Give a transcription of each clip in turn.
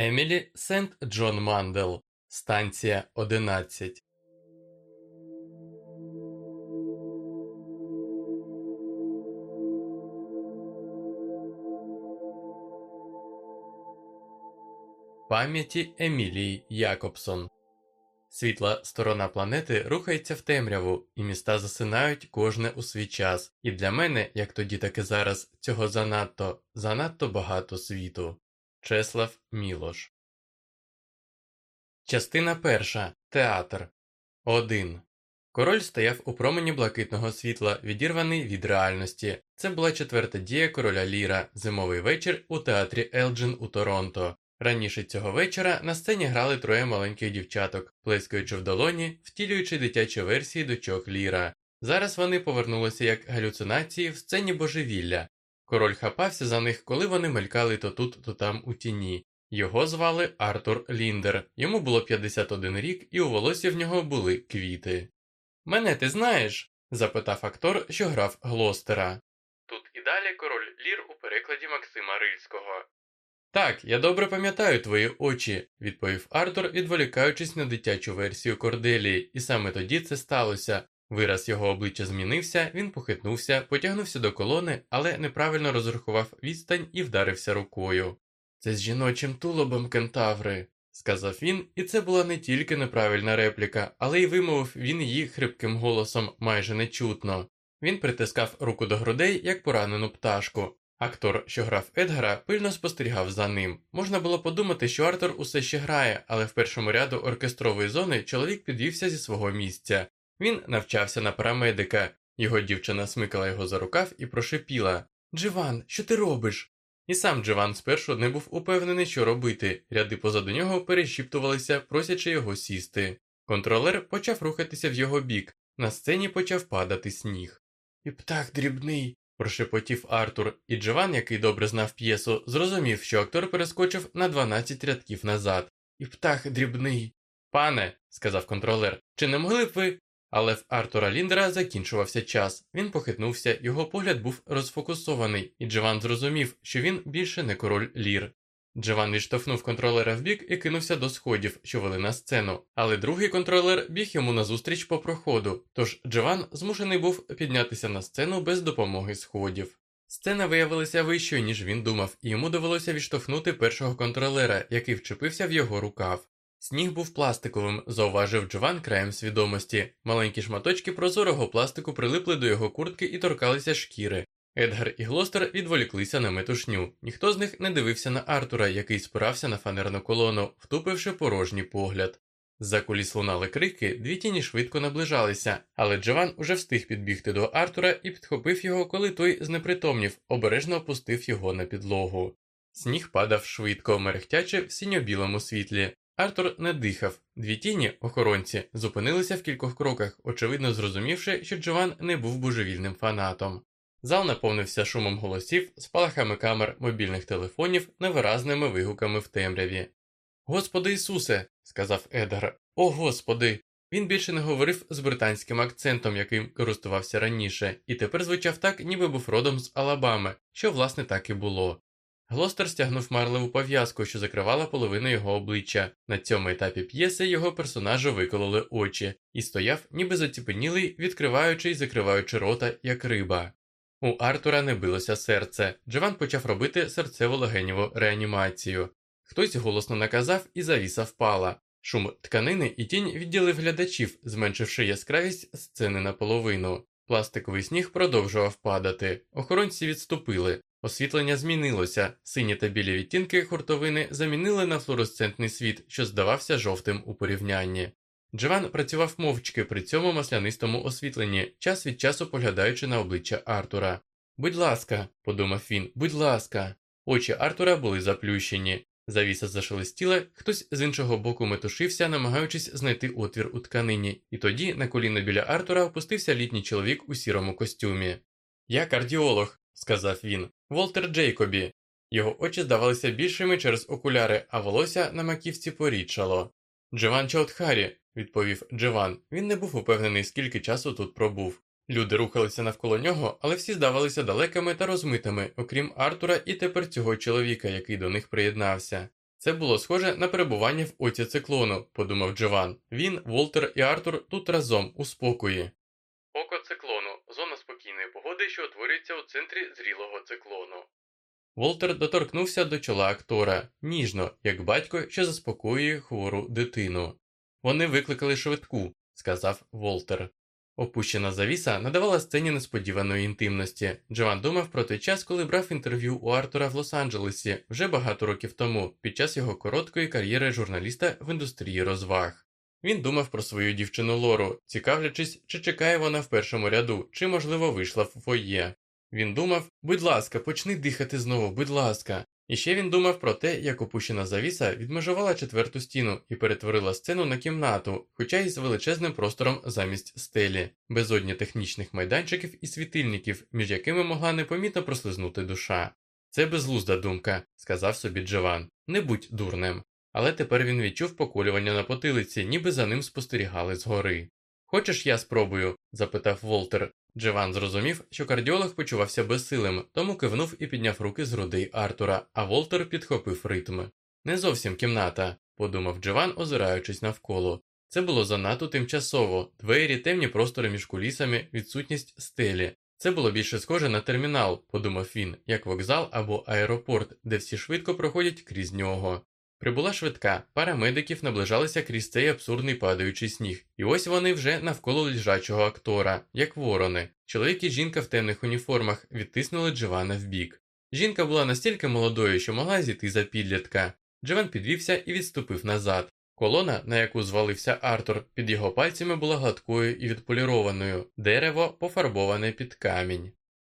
Емілі Сент Джон Мандел, станція 11. Пам'яті Емілії Якобсон Світла сторона планети рухається в темряву, і міста засинають кожне у свій час. І для мене, як тоді, так і зараз, цього занадто, занадто багато світу. Чеслав Мілош. Частина перша. Театр 1. Король стояв у промені блакитного світла, відірваний від реальності. Це була четверта дія короля Ліра, зимовий вечір у театрі Елджин у Торонто. Раніше цього вечора на сцені грали троє маленьких дівчаток, плескаючи в долоні, втілюючи дитячі версії дочок Ліра. Зараз вони повернулися як галюцинації в сцені божевілля. Король хапався за них, коли вони мелькали то тут, то там у тіні. Його звали Артур Ліндер, йому було 51 рік, і у волосі в нього були квіти. Мене ти знаєш? запитав актор, що грав Глостера. Тут і далі король Лір у перекладі Максима Рильського. Так, я добре пам'ятаю твої очі, відповів Артур, відволікаючись на дитячу версію Корделії, і саме тоді це сталося. Вираз його обличчя змінився, він похитнувся, потягнувся до колони, але неправильно розрахував відстань і вдарився рукою. Це з жіночим тулобом кентаври, сказав він, і це була не тільки неправильна репліка, але й вимовив він її хрипким голосом майже нечутно. Він притискав руку до грудей, як поранену пташку. Актор, що грав Едгара, пильно спостерігав за ним. Можна було подумати, що Артур усе ще грає, але в першому ряду оркестрової зони чоловік підвівся зі свого місця. Він навчався на парамедика, його дівчина смикала його за рукав і прошепіла Дживан, що ти робиш? І сам Дживан спершу не був упевнений, що робити, ряди позаду нього перешіптувалися, просячи його сісти. Контролер почав рухатися в його бік, на сцені почав падати сніг. І птах дрібний, прошепотів Артур, і Джован, який добре знав п'єсу, зрозумів, що актор перескочив на 12 рядків назад. І птах дрібний. Пане, сказав контролер, чи не могли б ви. Але в Артура Ліндера закінчувався час. Він похитнувся, його погляд був розфокусований, і Джован зрозумів, що він більше не король лір. Джован відштовхнув контролера вбік і кинувся до сходів, що вели на сцену, але другий контролер біг йому назустріч по проходу, тож Джован змушений був піднятися на сцену без допомоги сходів. Сцена виявилася вищою, ніж він думав, і йому довелося відштовхнути першого контролера, який вчепився в його рукав. Сніг був пластиковим, зауважив Джован краєм свідомості. Маленькі шматочки прозорого пластику прилипли до його куртки і торкалися шкіри. Едгар і Глостер відволіклися на метушню. Ніхто з них не дивився на Артура, який спирався на фанерну колону, втупивши порожній погляд. За куліс лунали крики, дві тіні швидко наближалися, але Джован уже встиг підбігти до Артура і підхопив його, коли той знепритомнів, обережно опустив його на підлогу. Сніг падав швидко, мерехтячи в синьо-білому світлі. Артур не дихав. Дві тіні, охоронці, зупинилися в кількох кроках, очевидно зрозумівши, що Джован не був божевільним фанатом. Зал наповнився шумом голосів, спалахами камер, мобільних телефонів, невиразними вигуками в темряві. Господи Ісусе, сказав Едгар. О Господи! Він більше не говорив з британським акцентом, яким користувався раніше, і тепер звучав так, ніби був родом з Алабами, що власне так і було. Глостер стягнув марливу пов'язку, що закривала половину його обличчя. На цьому етапі п'єси його персонажу викололи очі, і стояв, ніби заціпенілий, відкриваючи й закриваючи рота, як риба. У Артура не билося серце. Джован почав робити серцево-легенєву реанімацію. Хтось голосно наказав, і завіса впала. Шум тканини і тінь відділив глядачів, зменшивши яскравість сцени наполовину. Пластиковий сніг продовжував падати. Охоронці відступили. Освітлення змінилося, сині та білі відтінки хуртовини замінили на флуоресцентний світ, що здавався жовтим у порівнянні. Джован працював мовчки при цьому маслянистому освітленні, час від часу поглядаючи на обличчя Артура. Будь ласка, подумав він, будь ласка. Очі Артура були заплющені. Завіса зашелестіла, хтось з іншого боку метушився, намагаючись знайти отвір у тканині, і тоді на коліно біля Артура опустився літній чоловік у сірому костюмі. Я кардіолог, сказав він, Волтер Джейкобі. Його очі здавалися більшими через окуляри, а волосся на маківці порічало. Дживан Чаутхарі, відповів Дживан. Він не був упевнений, скільки часу тут пробув. Люди рухалися навколо нього, але всі здавалися далекими та розмитими, окрім Артура і тепер цього чоловіка, який до них приєднався. Це було схоже на перебування в оці циклону, подумав Джован. Він, Волтер і Артур тут разом у спокої. Око циклону спокійної погоди, що утворюється у центрі зрілого циклону. Волтер доторкнувся до чола актора ніжно, як батько, що заспокоює хвору дитину. Вони викликали швидку, сказав Волтер. Опущена завіса надавала сцені несподіваної інтимності. Джован думав про той час, коли брав інтерв'ю у Артура в Лос-Анджелесі вже багато років тому, під час його короткої кар'єри журналіста в індустрії розваг. Він думав про свою дівчину Лору, цікавлячись, чи чекає вона в першому ряду, чи, можливо, вийшла в фоє. Він думав будь ласка, почни дихати знову, будь ласка. І ще він думав про те, як опущена завіса відмежувала четверту стіну і перетворила сцену на кімнату, хоча й з величезним простором замість стелі, безодні технічних майданчиків і світильників, між якими могла непомітно прослизнути душа. Це безглузда думка, сказав собі Джован. Не будь дурним. Але тепер він відчув поколювання на потилиці, ніби за ним спостерігали згори. Хочеш, я спробую? запитав Волтер. Джеван зрозумів, що кардіолог почувався безсилим, тому кивнув і підняв руки з грудей Артура, а Волтер підхопив ритм. Не зовсім кімната, подумав Джеван, озираючись навколо. Це було занадто тимчасово, двері, темні простори між кулісами, відсутність стелі. Це було більше схоже на термінал, подумав він, як вокзал або аеропорт, де всі швидко проходять крізь нього. Прибула швидка, пара медиків наближалися крізь цей абсурдний падаючий сніг, і ось вони вже навколо лежачого актора, як ворони. Чоловік і жінка в темних уніформах відтиснули Дживана вбік. Жінка була настільки молодою, що могла зійти за підлітка. Дживан підвівся і відступив назад. Колона, на яку звалився Артур, під його пальцями була гладкою і відполірованою, дерево пофарбоване під камінь.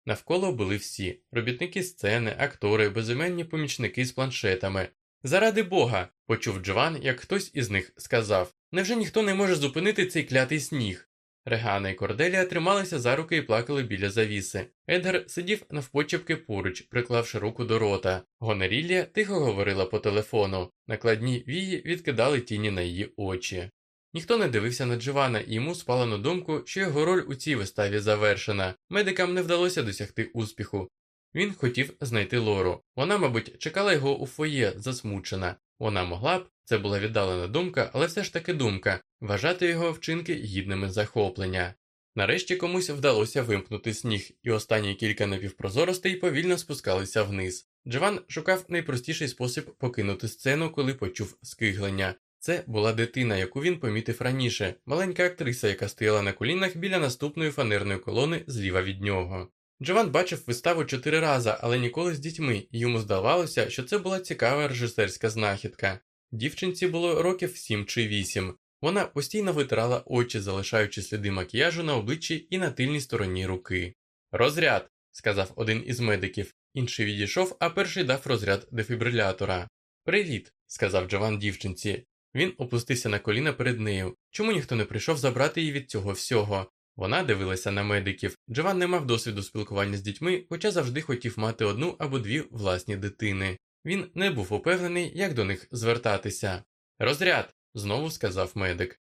Навколо були всі робітники сцени, актори, безіменні помічники з планшетами, Заради Бога, почув Джован, як хтось із них сказав невже ніхто не може зупинити цей клятий сніг? Регана і Корделія трималися за руки і плакали біля завіси. Едгар сидів навпочепки поруч, приклавши руку до рота. Гонерілля тихо говорила по телефону. Накладні вії відкидали тіні на її очі. Ніхто не дивився на Дживана, і йому спало на думку, що його роль у цій виставі завершена. Медикам не вдалося досягти успіху. Він хотів знайти Лору. Вона, мабуть, чекала його у фоє, засмучена. Вона могла б, це була віддалена думка, але все ж таки думка, вважати його вчинки гідними захоплення. Нарешті комусь вдалося вимкнути сніг, і останні кілька напівпрозоростей повільно спускалися вниз. Джован шукав найпростіший спосіб покинути сцену, коли почув скиглення. Це була дитина, яку він помітив раніше, маленька актриса, яка стояла на колінах біля наступної фанерної колони зліва від нього. Джован бачив виставу чотири рази, але ніколи з дітьми, і йому здавалося, що це була цікава режисерська знахідка. Дівчинці було років сім чи вісім. Вона постійно витирала очі, залишаючи сліди макіяжу на обличчі і на тильній стороні руки. Розряд, сказав один із медиків, інший відійшов, а перший дав розряд дефібрилятора. Привіт, сказав Джован дівчинці. Він опустився на коліна перед нею. Чому ніхто не прийшов забрати її від цього всього? Вона дивилася на медиків. Джован не мав досвіду спілкування з дітьми, хоча завжди хотів мати одну або дві власні дитини. Він не був упевнений, як до них звертатися. Розряд, знову сказав медик.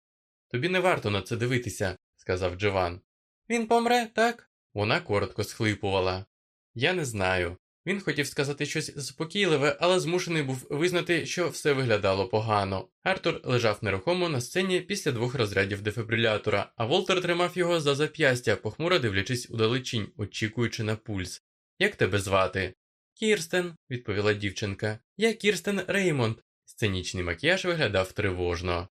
Тобі не варто на це дивитися, сказав Джован. Він помре, так? Вона коротко схлипувала. Я не знаю. Він хотів сказати щось заспокійливе, але змушений був визнати, що все виглядало погано. Артур лежав нерухомо на сцені після двох розрядів дефібрилятора, а Волтер тримав його за зап'ястя, похмуро дивлячись удалечінь, очікуючи на пульс. Як тебе звати? Кірстен, відповіла дівчинка. Я Кірстен Реймонд. Сценічний макіяж виглядав тривожно.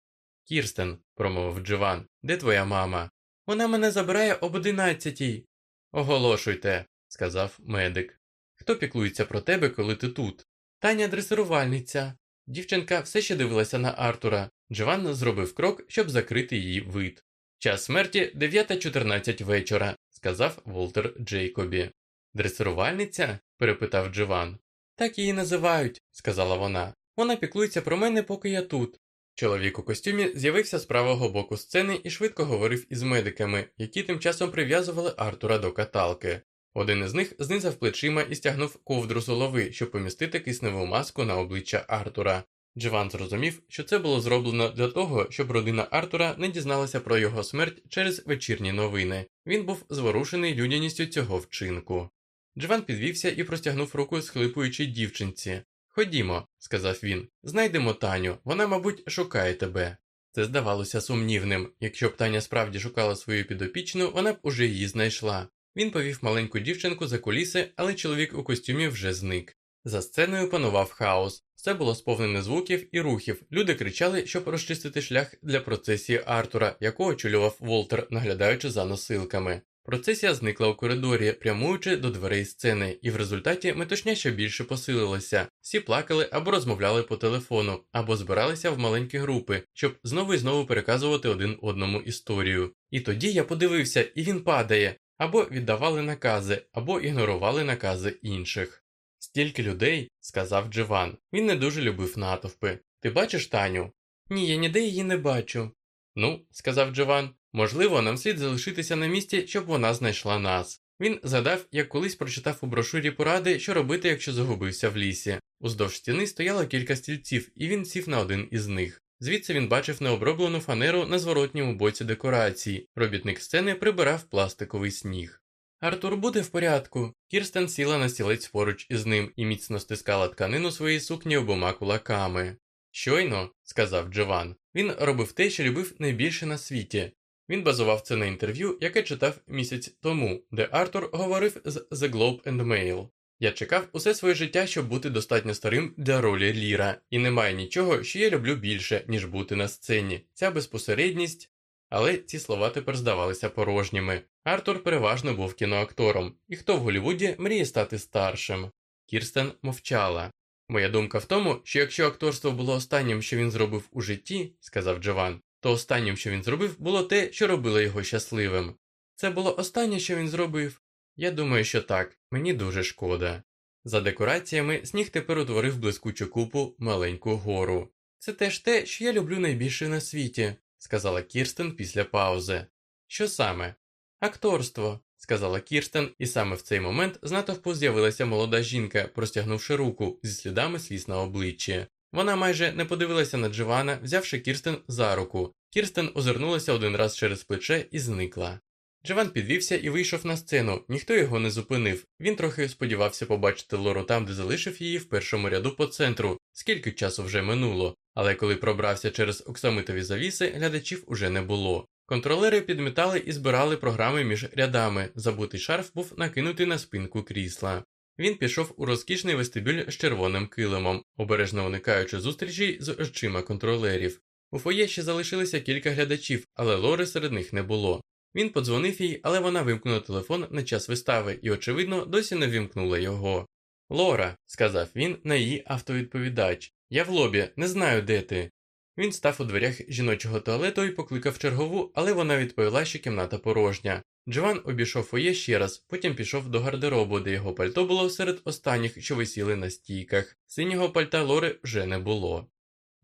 Кірстен, промовив Джован, де твоя мама? Вона мене забирає об одинадцятій. Оголошуйте, сказав медик. Хто піклується про тебе, коли ти тут? Таня дресирувальниця. Дівчинка все ще дивилася на Артура. Джованна зробив крок, щоб закрити її вид. Час смерті 9.14 вечора, сказав Волтер Джейкобі. Дресирувальниця? перепитав Джован. Так її називають, сказала вона. Вона піклується про мене, поки я тут. Чоловік у костюмі з'явився з правого боку сцени і швидко говорив із медиками, які тим часом прив'язували Артура до каталки. Один із них знизав плечима і стягнув ковдру з голови, щоб помістити кисневу маску на обличчя Артура. Дживан зрозумів, що це було зроблено для того, щоб родина Артура не дізналася про його смерть через вечірні новини. Він був зворушений людяністю цього вчинку. Дживан підвівся і простягнув руку схлипуючій дівчинці. Ходімо, сказав він, знайдемо Таню, вона, мабуть, шукає тебе. Це здавалося сумнівним. Якщо б Таня справді шукала свою підопічну, вона б уже її знайшла. Він повів маленьку дівчинку за куліси, але чоловік у костюмі вже зник. За сценою панував хаос. Все було сповнене звуків і рухів. Люди кричали, щоб розчистити шлях для процесії Артура, якого очолював Волтер, наглядаючи за носилками. Процесія зникла у коридорі, прямуючи до дверей сцени, і в результаті метушня ще більше посилилася. Всі плакали або розмовляли по телефону, або збиралися в маленькі групи, щоб знову і знову переказувати один одному історію. І тоді я подивився, і він падає, або віддавали накази, або ігнорували накази інших. Стільки людей, сказав Дживан. Він не дуже любив натовпи. Ти бачиш Таню? Ні, я ніде її не бачу. Ну, сказав Дживан, можливо, нам слід залишитися на місці, щоб вона знайшла нас. Він згадав, як колись прочитав у брошурі поради, що робити, якщо загубився в лісі. Уздовж стіни стояло кілька стільців, і він сів на один із них. Звідси він бачив необроблену фанеру на зворотньому боці декорації. Робітник сцени прибирав пластиковий сніг. Артур буде в порядку. Кірстен сіла на стілець поруч із ним і міцно стискала тканину своєї сукні обома кулаками. Щойно, сказав Джован, він робив те, що любив найбільше на світі. Він базував це на інтерв'ю, яке читав місяць тому, де Артур говорив з The Globe and Mail. Я чекав усе своє життя, щоб бути достатньо старим для ролі Ліра, і немає нічого, що я люблю більше, ніж бути на сцені. Ця безпосередність. Але ці слова тепер здавалися порожніми. Артур переважно був кіноактором, і хто в Голлівуді мріє стати старшим. Кірстен мовчала. Моя думка в тому, що якщо акторство було останнім, що він зробив у житті, сказав Джован, то останнім, що він зробив, було те, що робило його щасливим. Це було останнє, що він зробив. Я думаю, що так, мені дуже шкода. За декораціями сніг тепер утворив блискучу купу маленьку гору. Це теж те, що я люблю найбільше на світі, сказала Кірстен після паузи. Що саме? Акторство, сказала Кірстен, і саме в цей момент з натовпу з'явилася молода жінка, простягнувши руку зі слідами сліз на обличчі. Вона майже не подивилася на Дживана, взявши Кірстен за руку. Кірстен озирнулася один раз через плече і зникла. Дживан підвівся і вийшов на сцену, ніхто його не зупинив. Він трохи сподівався побачити Лору там, де залишив її в першому ряду по центру, скільки часу вже минуло, але коли пробрався через оксамитові завіси, глядачів уже не було. Контролери підмітали і збирали програми між рядами, забутий шарф був накинутий на спинку крісла. Він пішов у розкішний вестибюль з червоним килимом, обережно уникаючи зустрічей з очима контролерів. У фоє ще залишилося кілька глядачів, але Лори серед них не було. Він подзвонив їй, але вона вимкнула телефон на час вистави і, очевидно, досі не вимкнула його. Лора, сказав він на її автовідповідач, я в лобі, не знаю, де ти. Він став у дверях жіночого туалету і покликав чергову, але вона відповіла, що кімната порожня. Джован обійшов фоє ще раз, потім пішов до гардеробу, де його пальто було серед останніх, що висіли на стійках. Синього пальта Лори вже не було.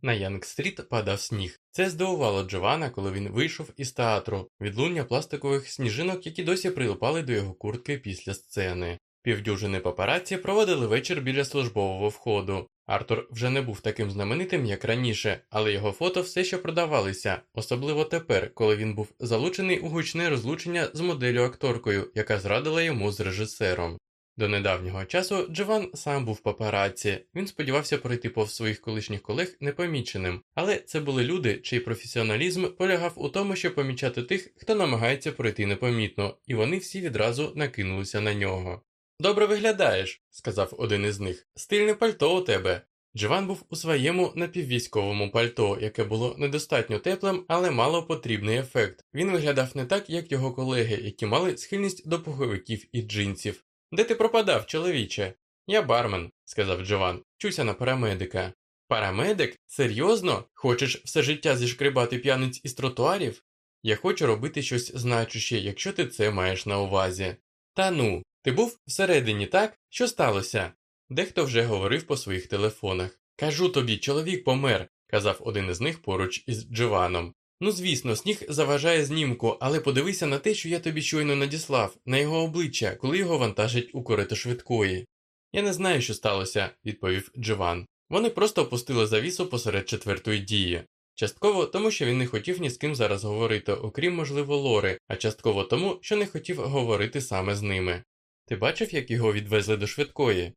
На Янг-стріт падав сніг. Це здивувало Джована, коли він вийшов із театру, відлуння пластикових сніжинок, які досі прилипали до його куртки після сцени. Півдюжини папараці проводили вечір біля службового входу. Артур вже не був таким знаменитим, як раніше, але його фото все ще продавалися, особливо тепер, коли він був залучений у гучне розлучення з моделлю акторкою, яка зрадила йому з режисером. До недавнього часу Джован сам був папараці, він сподівався пройти повз своїх колишніх колег непоміченим, але це були люди, чий професіоналізм полягав у тому, щоб помічати тих, хто намагається пройти непомітно, і вони всі відразу накинулися на нього. Добре виглядаєш, сказав один із них. Стильне пальто у тебе. Джован був у своєму напіввійськовому пальто, яке було недостатньо теплим, але мало потрібний ефект. Він виглядав не так, як його колеги, які мали схильність до пуховиків і джинсів. Де ти пропадав, чоловіче? Я бармен, сказав Джован, чуся на парамедика. Парамедик? Серйозно? Хочеш все життя зішкрибати п'яниць із тротуарів? Я хочу робити щось значуще, якщо ти це маєш на увазі. Та ну, ти був всередині, так? Що сталося? Дехто вже говорив по своїх телефонах. Кажу тобі, чоловік помер, казав один із них поруч із Джованом. Ну, звісно, сніг заважає знімку, але подивися на те, що я тобі щойно надіслав, на його обличчя, коли його вантажать у корито швидкої. Я не знаю, що сталося, відповів Джован. Вони просто опустили завісу посеред четвертої дії. Частково тому, що він не хотів ні з ким зараз говорити, окрім, можливо, Лори, а частково тому, що не хотів говорити саме з ними. Ти бачив, як його відвезли до швидкої?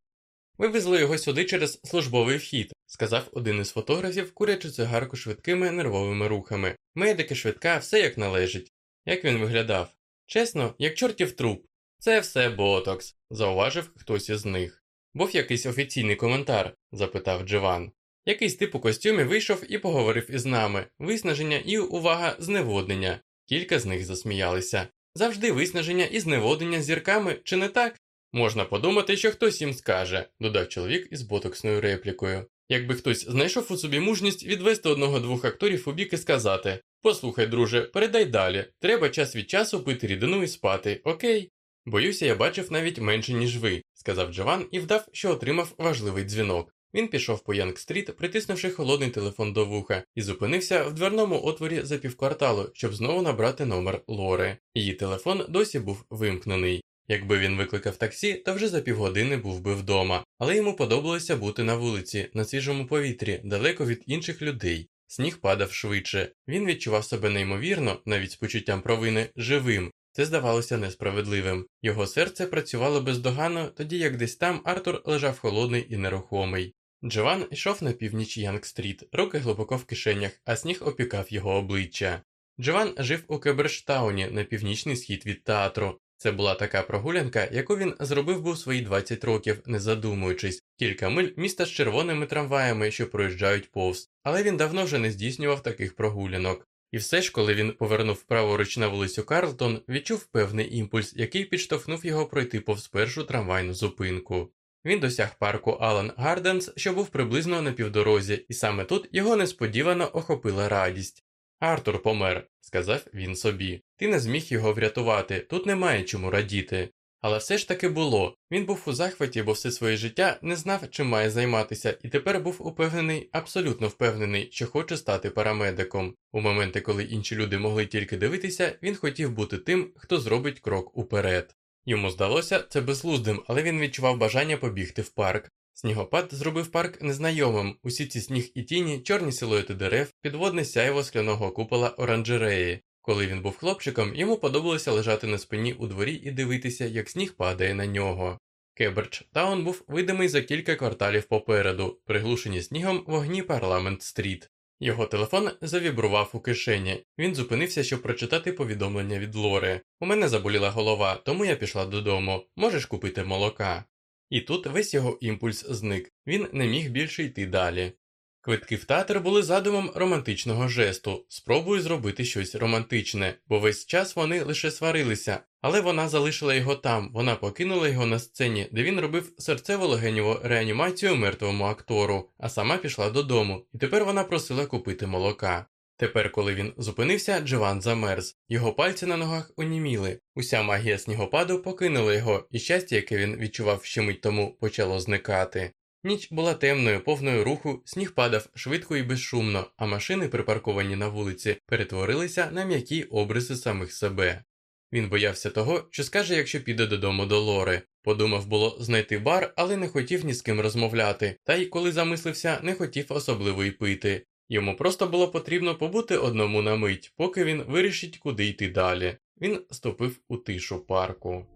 Вивезли його сюди через службовий вхід, сказав один із фотографів, курячи цигарку швидкими нервовими рухами. Медики швидка, все як належить. Як він виглядав? Чесно, як чортів труп. Це все ботокс, зауважив хтось із них. Був якийсь офіційний коментар? запитав Дживан. Якийсь тип у костюмі вийшов і поговорив із нами. Виснаження і увага, зневоднення. Кілька з них засміялися. Завжди виснаження і зневоднення зірками, чи не так? Можна подумати, що хтось їм скаже, додав чоловік із ботоксною реплікою. Якби хтось знайшов у собі мужність відвести одного-двох акторів у бік і сказати Послухай, друже, передай далі, треба час від часу пити рідину і спати, окей? Боюся, я бачив навіть менше, ніж ви, сказав Джован і вдав, що отримав важливий дзвінок. Він пішов по Янг-стріт, притиснувши холодний телефон до вуха, і зупинився в дверному отворі за півкварталу, щоб знову набрати номер Лори. Її телефон досі був вимкнений. Якби він викликав таксі, то вже за півгодини був би вдома, але йому подобалося бути на вулиці, на свіжому повітрі, далеко від інших людей. Сніг падав швидше. Він відчував себе неймовірно, навіть з почуттям провини, живим. Це здавалося несправедливим. Його серце працювало бездоганно, тоді як десь там Артур лежав холодний і нерухомий. Джован йшов на північ Янг-стріт, руки глибоко в кишенях, а сніг опікав його обличчя. Джован жив у Кеберштауні на північний схід від театру. Це була така прогулянка, яку він зробив був свої 20 років, не задумуючись, кілька миль міста з червоними трамваями, що проїжджають повз, але він давно вже не здійснював таких прогулянок. І все ж, коли він повернув праворуч на вулицю Карлтон, відчув певний імпульс, який підштовхнув його пройти повз першу трамвайну зупинку. Він досяг парку Алан Гарденс, що був приблизно на півдорозі, і саме тут його несподівано охопила радість. Артур помер, сказав він собі. Ти не зміг його врятувати, тут немає чому радіти. Але все ж таки було. Він був у захваті, бо все своє життя не знав, чим має займатися, і тепер був упевнений, абсолютно впевнений, що хоче стати парамедиком. У моменти, коли інші люди могли тільки дивитися, він хотів бути тим, хто зробить крок уперед. Йому здалося це безглуздим, але він відчував бажання побігти в парк. Снігопад зробив парк незнайомим, усі ці сніг і тіні, чорні силуети дерев, підводне сяйво скляного купола оранжереї. Коли він був хлопчиком, йому подобалося лежати на спині у дворі і дивитися, як сніг падає на нього. Кебеджтаун був видимий за кілька кварталів попереду, приглушені снігом вогні парламент стріт. Його телефон завібрував у кишені. Він зупинився, щоб прочитати повідомлення від Лори. У мене заболіла голова, тому я пішла додому. Можеш купити молока. І тут весь його імпульс зник. Він не міг більше йти далі. Квитки в театр були задумом романтичного жесту, спробою зробити щось романтичне, бо весь час вони лише сварилися, але вона залишила його там, вона покинула його на сцені, де він робив серцево-легенєву реанімацію мертвому актору, а сама пішла додому, і тепер вона просила купити молока. Тепер, коли він зупинився, Джован замерз, його пальці на ногах оніміли, уся магія снігопаду покинула його, і щастя, яке він відчував ще мить тому, почало зникати. Ніч була темною, повною руху, сніг падав швидко і безшумно, а машини, припарковані на вулиці, перетворилися на м'які обриси самих себе. Він боявся того, що скаже, якщо піде додому до Лори. Подумав було знайти бар, але не хотів ні з ким розмовляти, та й коли замислився, не хотів особливо й пити. Йому просто було потрібно побути одному на мить, поки він вирішить, куди йти далі. Він ступив у тишу парку.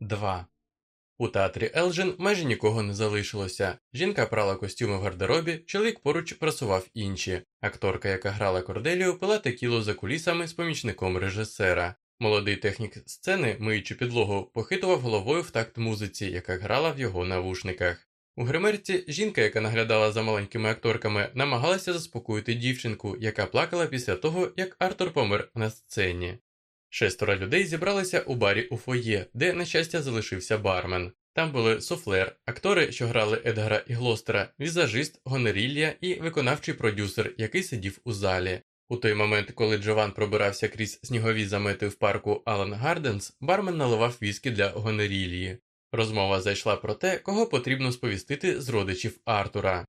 Два. У театрі Елджин майже нікого не залишилося. Жінка прала костюми в гардеробі, чоловік поруч просував інші. Акторка, яка грала корделію, пила текілу за кулісами з помічником режисера. Молодий технік сцени, миючи підлогу, похитував головою в такт музиці, яка грала в його навушниках. У гримерці жінка, яка наглядала за маленькими акторками, намагалася заспокоїти дівчинку, яка плакала після того, як Артур помер на сцені. Шестеро людей зібралися у барі у фоє, де, на щастя, залишився бармен. Там були суфлер, актори, що грали Едгара і Глостера, візажист, Гонерілья і виконавчий продюсер, який сидів у залі. У той момент, коли Джован пробирався крізь снігові замети в парку Алан Гарденс, бармен наливав віскі для Гонерільї. Розмова зайшла про те, кого потрібно сповістити з родичів Артура.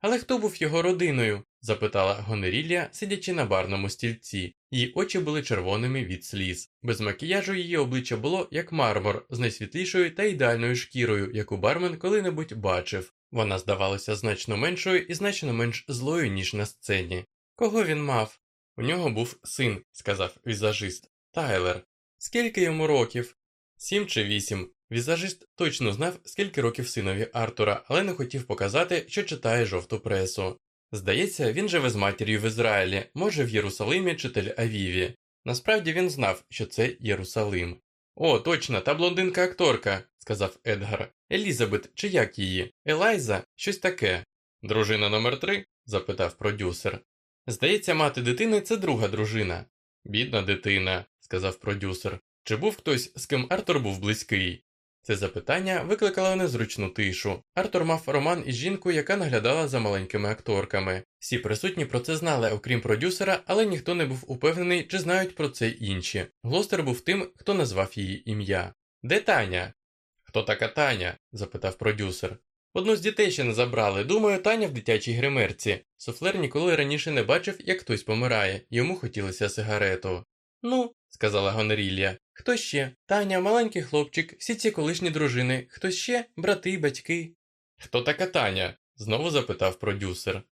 Але хто був його родиною? запитала Гонерілья, сидячи на барному стільці. Її очі були червоними від сліз. Без макіяжу її обличчя було як мармур з найсвітлішою та ідеальною шкірою, яку бармен коли-небудь бачив. Вона здавалася значно меншою і значно менш злою, ніж на сцені. Кого він мав? У нього був син, сказав візажист. Тайлер. Скільки йому років? Сім чи вісім. Візажист точно знав, скільки років синові Артура, але не хотів показати, що читає жовту пресу. Здається, він живе з матір'ю в Ізраїлі, може в Єрусалимі чи Тель-Авіві. Насправді він знав, що це Єрусалим. О, точно, та блондинка акторка, сказав Едгар. Елізабет, чи як її? Елайза, щось таке. Дружина номер три? запитав продюсер. Здається, мати дитини це друга дружина. Бідна дитина, сказав продюсер. Чи був хтось, з ким Артур був близький? Це запитання викликало незручну тишу. Артур мав роман із жінкою, яка наглядала за маленькими акторками. Всі присутні про це знали, окрім продюсера, але ніхто не був упевнений, чи знають про це інші. Глостер був тим, хто назвав її ім'я. Де Таня? Хто така Таня? запитав продюсер. Одну з дітей ще не забрали. Думаю, Таня в дитячій гримерці. Софлер ніколи раніше не бачив, як хтось помирає, йому хотілося сигарету. Ну, сказала Гонорілля. Хто ще? Таня, маленький хлопчик, всі ці колишні дружини, хто ще? Брати, батьки. Хто така Таня? знову запитав продюсер.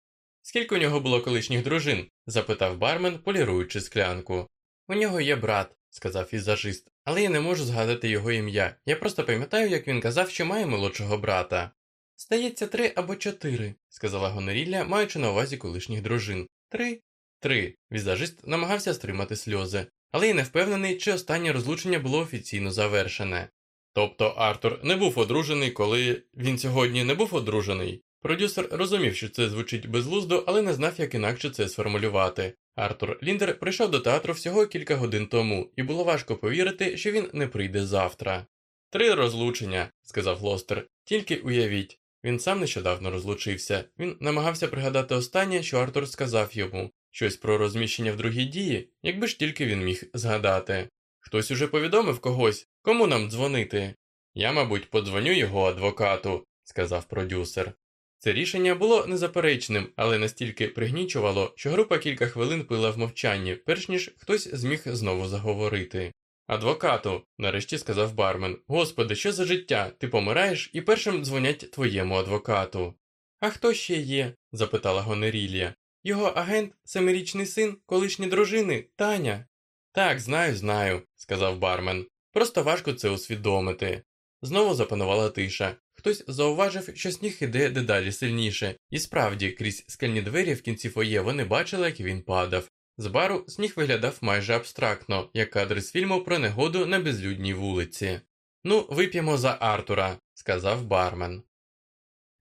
Скільки у нього було колишніх дружин? запитав бармен, поліруючи склянку. У нього є брат, сказав візажист, але я не можу згадати його ім'я. Я просто пам'ятаю, як він казав, що має молодшого брата. Здається, три або чотири, сказала Гонорілля, маючи на увазі колишніх дружин. Три. Три. Візажист намагався стримати сльози, але й не впевнений, чи останнє розлучення було офіційно завершене. Тобто Артур не був одружений, коли він сьогодні не був одружений. Продюсер розумів, що це звучить безглуздо, але не знав, як інакше це сформулювати. Артур Ліндер прийшов до театру всього кілька годин тому, і було важко повірити, що він не прийде завтра. Три розлучення, сказав Глостер, тільки уявіть. Він сам нещодавно розлучився. Він намагався пригадати останнє, що Артур сказав йому щось про розміщення в другій дії, якби ж тільки він міг згадати. Хтось уже повідомив когось, кому нам дзвонити. Я, мабуть, подзвоню його адвокату, сказав продюсер. Це рішення було незаперечним, але настільки пригнічувало, що група кілька хвилин пила в мовчанні, перш ніж хтось зміг знову заговорити. Адвокату, нарешті сказав бармен, господи, що за життя? Ти помираєш і першим дзвонять твоєму адвокату. А хто ще є? запитала Гонерілія. Його агент, семирічний син, колишні дружини, Таня. Так, знаю, знаю, сказав бармен. Просто важко це усвідомити. Знову запанувала тиша. Хтось зауважив, що сніг іде дедалі сильніше, і справді, крізь скельні двері в кінці фоє вони бачили, як він падав. З бару сніг виглядав майже абстрактно, як кадри з фільму про негоду на безлюдній вулиці. Ну, вип'ємо за Артура, сказав бармен.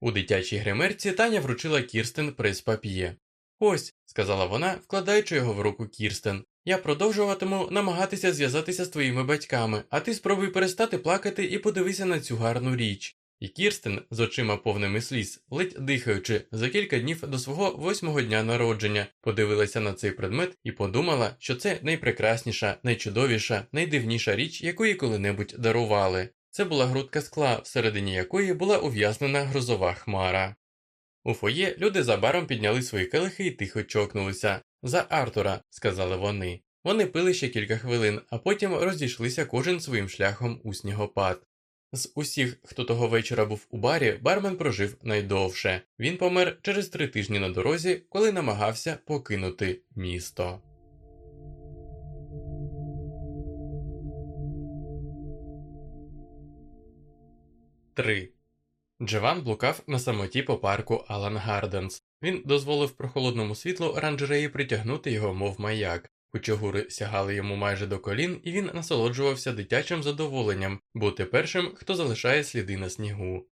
У дитячій гримерці Таня вручила Кірстен прес-пап'є. Ось, сказала вона, вкладаючи його в руку Кірстен. Я продовжуватиму намагатися зв'язатися з твоїми батьками, а ти спробуй перестати плакати і подивися на цю гарну річ. І Кірстен, з очима повними сліз, ледь дихаючи, за кілька днів до свого восьмого дня народження, подивилася на цей предмет і подумала, що це найпрекрасніша, найчудовіша, найдивніша річ, яку їй коли-небудь дарували. Це була грудка скла, всередині якої була ув'язнена грозова хмара. У фоє люди за баром підняли свої келихи і тихо чокнулися. За Артура, сказали вони. Вони пили ще кілька хвилин, а потім розійшлися кожен своїм шляхом у снігопад. З усіх, хто того вечора був у барі, бармен прожив найдовше. Він помер через три тижні на дорозі, коли намагався покинути місто. Три. Джеван блукав на самоті по парку Алан Гарденс. Він дозволив прохолодному світлу оранжереї притягнути його, мов маяк. Кучогури сягали йому майже до колін, і він насолоджувався дитячим задоволенням бути першим, хто залишає сліди на снігу.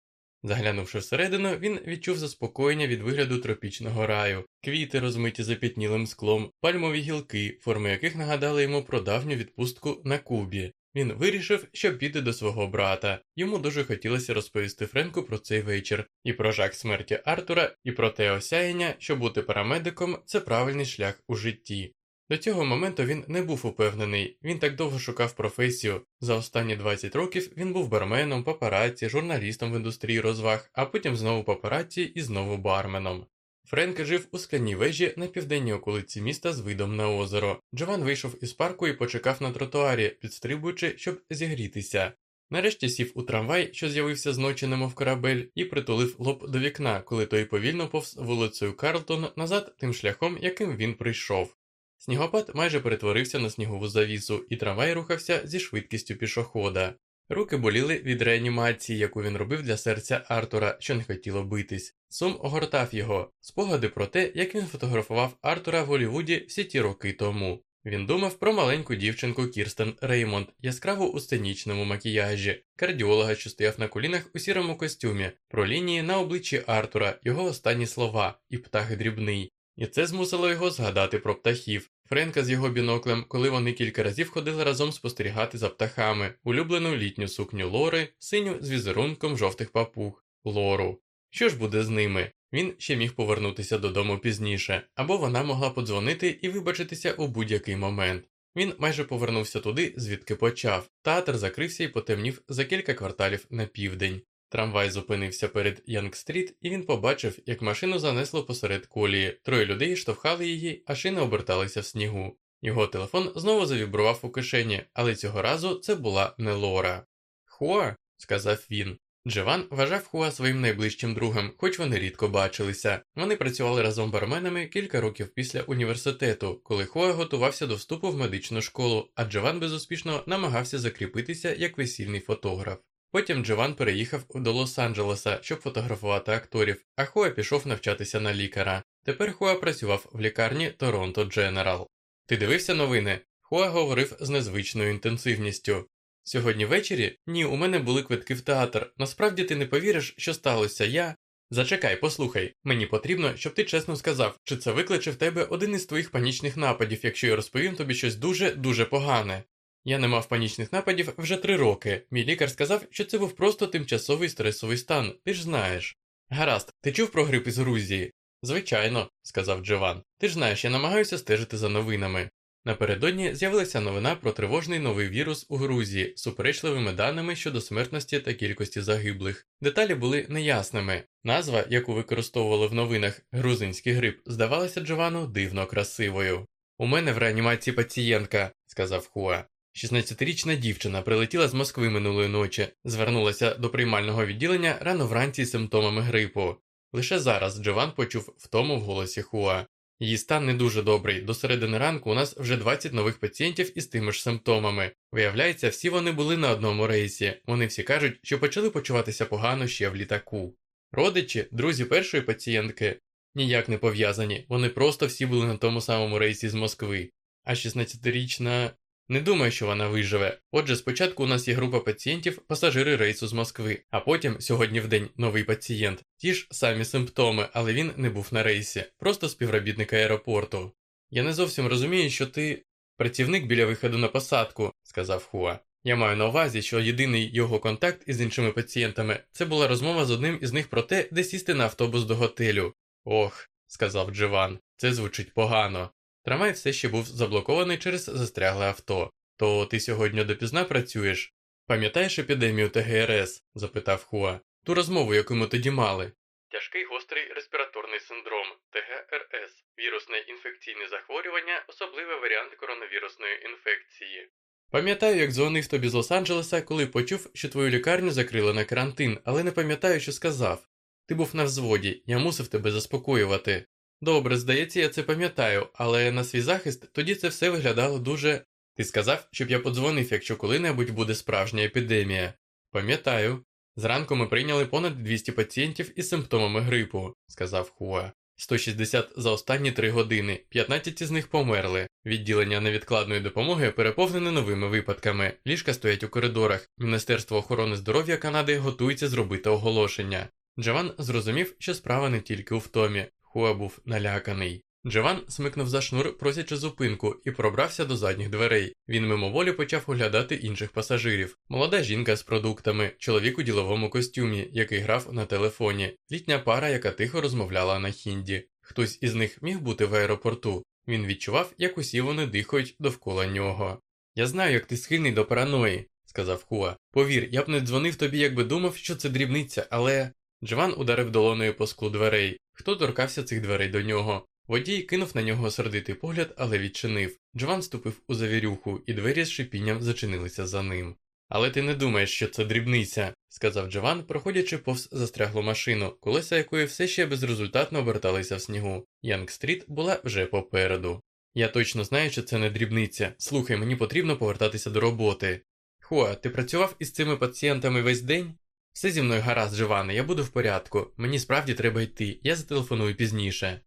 Заглянувши всередину, він відчув заспокоєння від вигляду тропічного раю, квіти, розмиті запітнілим склом, пальмові гілки, форми яких нагадали йому про давню відпустку на Кубі. Він вирішив, що піде до свого брата. Йому дуже хотілося розповісти Френку про цей вечір, і про жах смерті Артура, і про те осяяння, що бути парамедиком це правильний шлях у житті. До цього моменту він не був упевнений, він так довго шукав професію. За останні 20 років він був барменом, папараці, журналістом в індустрії розваг, а потім знову папараці і знову барменом. Френк жив у скляній вежі на південній околиці міста з видом на озеро. Джован вийшов із парку і почекав на тротуарі, підстрибуючи, щоб зігрітися. Нарешті сів у трамвай, що з'явився зночі, немов корабель, і притулив лоб до вікна, коли той повільно повз вулицею Карлтон назад тим шляхом, яким він прийшов. Снігопад майже перетворився на снігову завісу, і трамвай рухався зі швидкістю пішохода. Руки боліли від реанімації, яку він робив для серця Артура, що не хотіло битись. Сум огортав його, спогади про те, як він фотографував Артура в Голлівуді всі ті роки тому. Він думав про маленьку дівчинку Кірстен Реймонд, яскраву у сценічному макіяжі, кардіолога, що стояв на колінах у сірому костюмі, про лінії на обличчі Артура, його останні слова і птах дрібний. І це змусило його згадати про птахів. Френка з його біноклем, коли вони кілька разів ходили разом спостерігати за птахами, улюблену літню сукню Лори, синю з візерунком жовтих папуг, Лору. Що ж буде з ними? Він ще міг повернутися додому пізніше, або вона могла подзвонити і вибачитися у будь-який момент. Він майже повернувся туди, звідки почав. Театр закрився і потемнів за кілька кварталів на південь. Трамвай зупинився перед Янг-стріт, і він побачив, як машину занесло посеред колії. Троє людей штовхали її, а шини оберталися в снігу. Його телефон знову завібрував у кишені, але цього разу це була не Лора. Хуа, сказав він. Дживан вважав Хуа своїм найближчим другом, хоч вони рідко бачилися. Вони працювали разом барменами кілька років після університету, коли Хуа готувався до вступу в медичну школу, а Дживан безуспішно намагався закріпитися як весільний фотограф. Потім Джован переїхав до Лос-Анджелеса, щоб фотографувати акторів, а Хуа пішов навчатися на лікаря. Тепер Хуа працював в лікарні Торонто Дженерал. Ти дивився новини? Хуа говорив з незвичною інтенсивністю. Сьогодні ввечері? Ні, у мене були квитки в театр. Насправді ти не повіриш, що сталося я. Зачекай, послухай, мені потрібно, щоб ти чесно сказав, чи це викличе в тебе один із твоїх панічних нападів, якщо я розповім тобі щось дуже дуже погане. Я не мав панічних нападів вже три роки. Мій лікар сказав, що це був просто тимчасовий стресовий стан, ти ж знаєш. Гаразд, ти чув про грип із Грузії? Звичайно, сказав Джован. Ти ж знаєш, я намагаюся стежити за новинами. Напередодні з'явилася новина про тривожний новий вірус у Грузії з суперечливими даними щодо смертності та кількості загиблих. Деталі були неясними. Назва, яку використовували в новинах грузинський грип, здавалася Джовану дивно красивою. У мене в реанімації пацієнтка, сказав Хуа. 16-річна дівчина прилетіла з Москви минулої ночі, звернулася до приймального відділення рано вранці з симптомами грипу. Лише зараз Джован почув втому в голосі Хуа. Її стан не дуже добрий. До середини ранку у нас вже 20 нових пацієнтів із тими ж симптомами. Виявляється, всі вони були на одному рейсі. Вони всі кажуть, що почали почуватися погано ще в літаку. Родичі, друзі першої пацієнтки ніяк не пов'язані, вони просто всі були на тому самому рейсі з Москви. А 16-річна не думаю, що вона виживе. Отже, спочатку у нас є група пацієнтів, пасажири рейсу з Москви, а потім, сьогодні в день, новий пацієнт. Ті ж самі симптоми, але він не був на рейсі, просто співробітник аеропорту. Я не зовсім розумію, що ти працівник біля виходу на посадку, сказав Хуа. Я маю на увазі, що єдиний його контакт із іншими пацієнтами це була розмова з одним із них про те, де сісти на автобус до готелю. Ох, сказав Дживан, це звучить погано. Трамвай все ще був заблокований через застрягле авто. То ти сьогодні допізна працюєш? Пам'ятаєш епідемію ТГРС? запитав Хуа. Ту розмову, яку ми тоді мали. Тяжкий гострий респіраторний синдром ТГРС, вірусне інфекційне захворювання, особливий варіант коронавірусної інфекції. Пам'ятаю, як дзвонив тобі з Лос-Анджелеса, коли почув, що твою лікарню закрили на карантин, але не пам'ятаю, що сказав. Ти був на взводі, я мусив тебе заспокоювати. Добре, здається, я це пам'ятаю, але на свій захист тоді це все виглядало дуже. Ти сказав, щоб я подзвонив, якщо коли-небудь буде справжня епідемія. Пам'ятаю. Зранку ми прийняли понад 200 пацієнтів із симптомами грипу, сказав Хуа. 160 за останні три години, 15 із них померли. Відділення невідкладної допомоги переповнене новими випадками. Ліжка стоять у коридорах. Міністерство охорони здоров'я Канади готується зробити оголошення. Джаван зрозумів, що справа не тільки у втомі. Хуа був наляканий. Джован смикнув за шнур, просячи зупинку, і пробрався до задніх дверей. Він мимоволі почав оглядати інших пасажирів. Молода жінка з продуктами, чоловік у діловому костюмі, який грав на телефоні, літня пара, яка тихо розмовляла на хінді. Хтось із них міг бути в аеропорту. Він відчував, як усі вони дихають довкола нього. Я знаю, як ти схильний до параної, сказав Хуа. Повір, я б не дзвонив тобі, якби думав, що це дрібниця, але. Джован ударив долоною по склу дверей. Хто торкався цих дверей до нього? Водій кинув на нього сердитий погляд, але відчинив. Джован ступив у завірюху, і двері з шипінням зачинилися за ним. Але ти не думаєш, що це дрібниця, сказав Джован, проходячи повз застряглу машину, колеса якої все ще безрезультатно оберталися в снігу. Янг Стріт була вже попереду. Я точно знаю, що це не дрібниця. Слухай, мені потрібно повертатися до роботи. Хуа, ти працював із цими пацієнтами весь день? Все зі мною гаразд, Джоване, я буду в порядку. Мені справді треба йти, я зателефоную пізніше.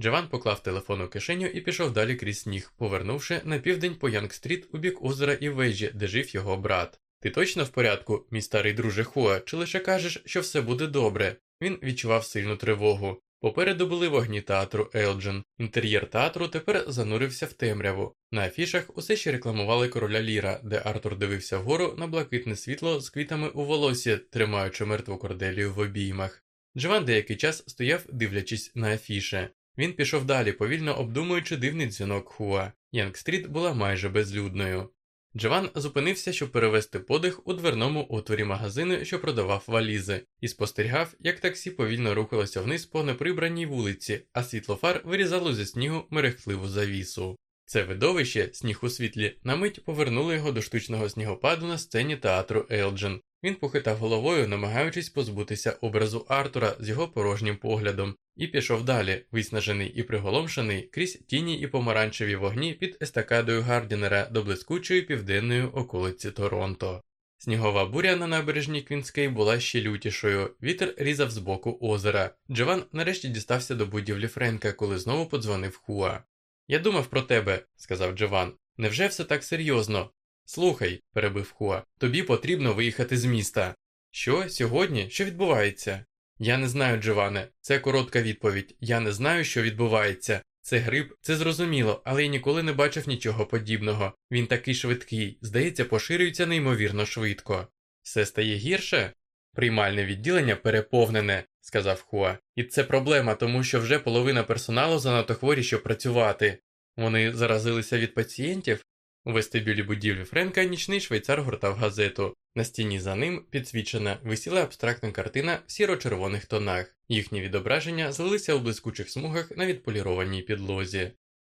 Джован поклав телефон у кишеню і пішов далі крізь сніг, повернувши на південь по Янг-стріт у бік озера і вежі, де жив його брат. Ти точно в порядку, мій старий друже Хуа, чи лише кажеш, що все буде добре? Він відчував сильну тривогу. Попереду були вогні театру Елджен. Інтер'єр театру тепер занурився в темряву. На афішах усе ще рекламували короля Ліра, де Артур дивився вгору на блакитне світло з квітами у волосі, тримаючи мертву Корделію в обіймах. Джован деякий час стояв, дивлячись на афіші. Він пішов далі, повільно обдумуючи дивний дзвінок Хуа. Янг-стріт була майже безлюдною. Джован зупинився, щоб перевести подих у дверному отворі магазину, що продавав валізи, і спостерігав, як таксі повільно рухалося вниз по неприбраній вулиці, а світло фар вирізало зі снігу мерехтливу завісу. Це видовище, сніг у світлі, на мить повернуло його до штучного снігопаду на сцені театру Елджен. Він похитав головою, намагаючись позбутися образу Артура з його порожнім поглядом, і пішов далі, виснажений і приголомшений крізь тіні і помаранчеві вогні під естакадою Гардінера до блискучої південної околиці Торонто. Снігова буря на набережній Квінськей була ще лютішою, вітер різав з боку озера. Джован нарешті дістався до будівлі Френка, коли знову подзвонив Хуа. Я думав про тебе, сказав Джован. Невже все так серйозно? Слухай, перебив Хуа, тобі потрібно виїхати з міста. Що, сьогодні? Що відбувається? Я не знаю, Джоване, це коротка відповідь. Я не знаю, що відбувається. Це грип, це зрозуміло, але я ніколи не бачив нічого подібного. Він такий швидкий, здається, поширюється неймовірно швидко. Все стає гірше? Приймальне відділення переповнене, сказав Хуа. І це проблема, тому що вже половина персоналу занадто хворі, щоб працювати. Вони заразилися від пацієнтів? У вестибюлі будівлі Френка нічний швейцар гортав газету. На стіні за ним, підсвічена, висіла абстрактна картина в сіро-червоних тонах. Їхні відображення злилися у блискучих смугах на відполірованій підлозі.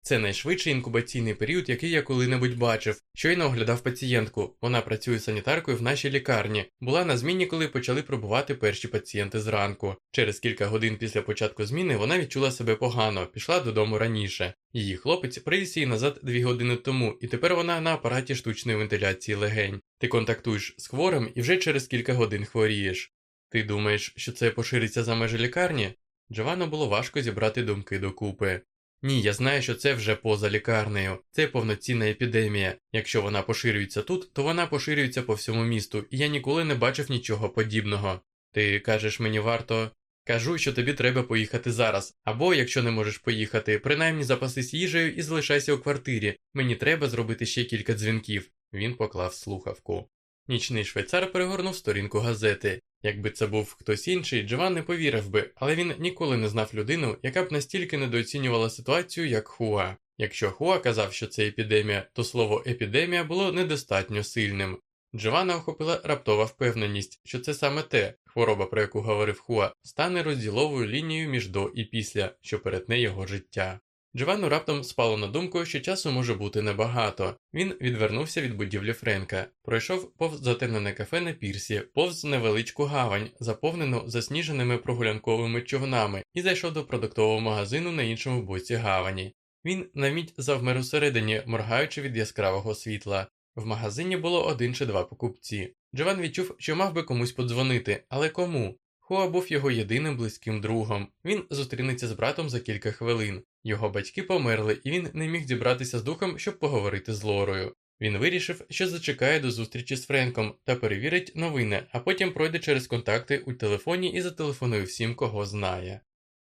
Це найшвидший інкубаційний період, який я коли-небудь бачив. Щойно оглядав пацієнтку. Вона працює санітаркою в нашій лікарні. Була на зміні, коли почали пробувати перші пацієнти зранку. Через кілька годин після початку зміни вона відчула себе погано, пішла додому раніше. Її хлопець привіз її назад дві години тому, і тепер вона на апараті штучної вентиляції легень. Ти контактуєш з хворим і вже через кілька годин хворієш. Ти думаєш, що це пошириться за межі лікарні? Джовану було важко зібрати думки докупи. Ні, я знаю, що це вже поза лікарнею, це повноцінна епідемія. Якщо вона поширюється тут, то вона поширюється по всьому місту, і я ніколи не бачив нічого подібного. Ти кажеш, мені варто. Кажу, що тобі треба поїхати зараз, або, якщо не можеш поїхати, принаймні запасись їжею і залишайся у квартирі. Мені треба зробити ще кілька дзвінків. Він поклав слухавку. Нічний швейцар перегорнув сторінку газети. Якби це був хтось інший, Джован не повірив би, але він ніколи не знав людину, яка б настільки недооцінювала ситуацію, як Хуа. Якщо Хуа казав, що це епідемія, то слово епідемія було недостатньо сильним. Джована охопила раптова впевненість, що це саме те, хвороба, про яку говорив Хуа, стане розділовою лінією між до і після, що перетне його життя. Джованну раптом спало на думку, що часу може бути небагато. Він відвернувся від будівлі Френка, пройшов повз затемнене кафе на пірсі, повз невеличку гавань, заповнену засніженими прогулянковими човнами, і зайшов до продуктового магазину на іншому боці гавані. Він на завмер усередині, моргаючи від яскравого світла. В магазині було один чи два покупці. Джован відчув, що мав би комусь подзвонити, але кому? Хуа був його єдиним близьким другом. Він зустрінеться з братом за кілька хвилин. Його батьки померли, і він не міг зібратися з духом, щоб поговорити з Лорою. Він вирішив, що зачекає до зустрічі з Френком та перевірить новини, а потім пройде через контакти у телефоні і зателефонує всім, кого знає.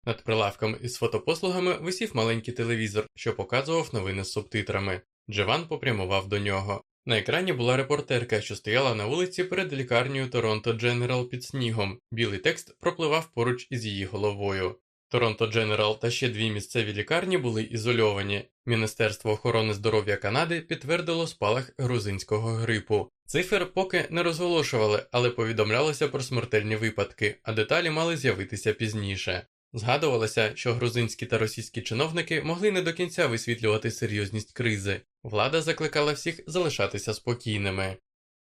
Над прилавком із фотопослугами висів маленький телевізор, що показував новини з субтитрами. Джован попрямував до нього. На екрані була репортерка, що стояла на вулиці перед лікарнею Торонто Дженерал під снігом. Білий текст пропливав поруч із її головою. Торонто Дженерал та ще дві місцеві лікарні були ізольовані. Міністерство охорони здоров'я Канади підтвердило спалах грузинського грипу. Цифр поки не розголошували, але повідомлялося про смертельні випадки, а деталі мали з'явитися пізніше. Згадувалося, що грузинські та російські чиновники могли не до кінця висвітлювати серйозність кризи. Влада закликала всіх залишатися спокійними.